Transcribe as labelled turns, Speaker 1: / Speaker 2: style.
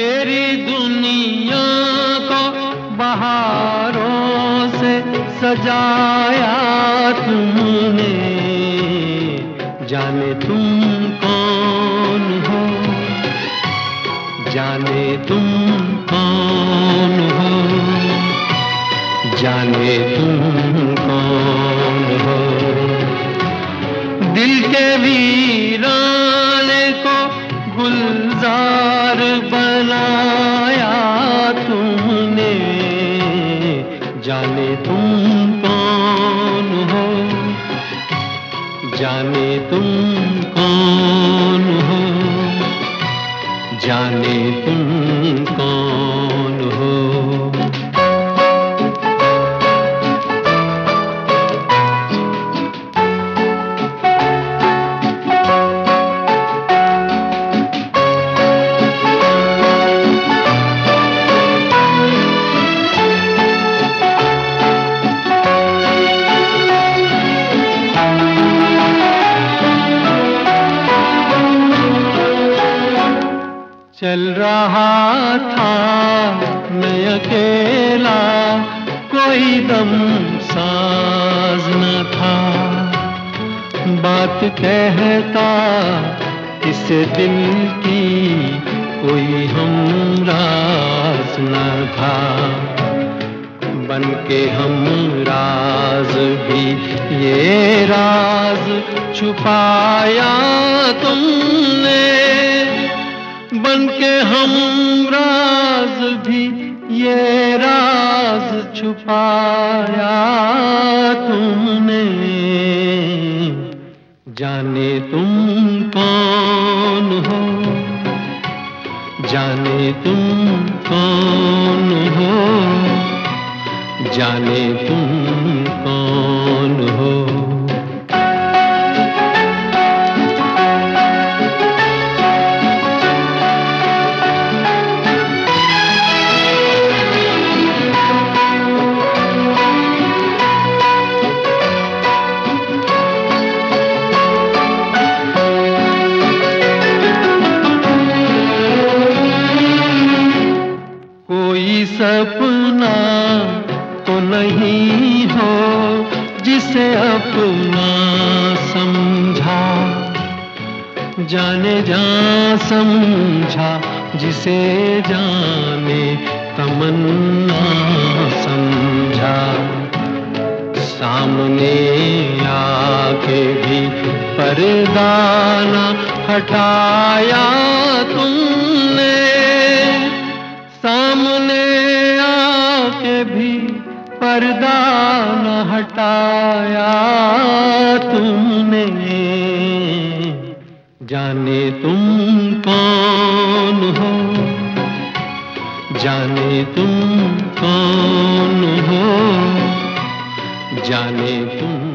Speaker 1: मेरी दुनिया को बहारों से सजाया तुमने। जाने तुम कौन हो? जाने तुम कौन हो? जाने तुम कौन हो? दिल के वीराने को गुलजार बनाया तुमने। जाने तुम कौन हो। जाने तुम कौन हो। जाने तुम कौन चल रहा था, मैं अकेला, कोई दम साज न था। बात कहता इस दिल की कोई हम राज न था। बन के हम राज भी, ये राज छुपाया तुमने। बन के हम राज भी ये राज छुपाया तुमने। जाने तुम कौन हो? जाने तुम कौन हो? जाने तुम कौन हो? कोई सपना तो नहीं हो जिसे अपना समझा। जाने जा समझा, जिसे जाने तमन्ना समझा। सामने आके भी पर्दाना हटाया पर्दा हटाया तुमने। जाने तुम कौन हो। जाने तुम कौन हो। जाने तुम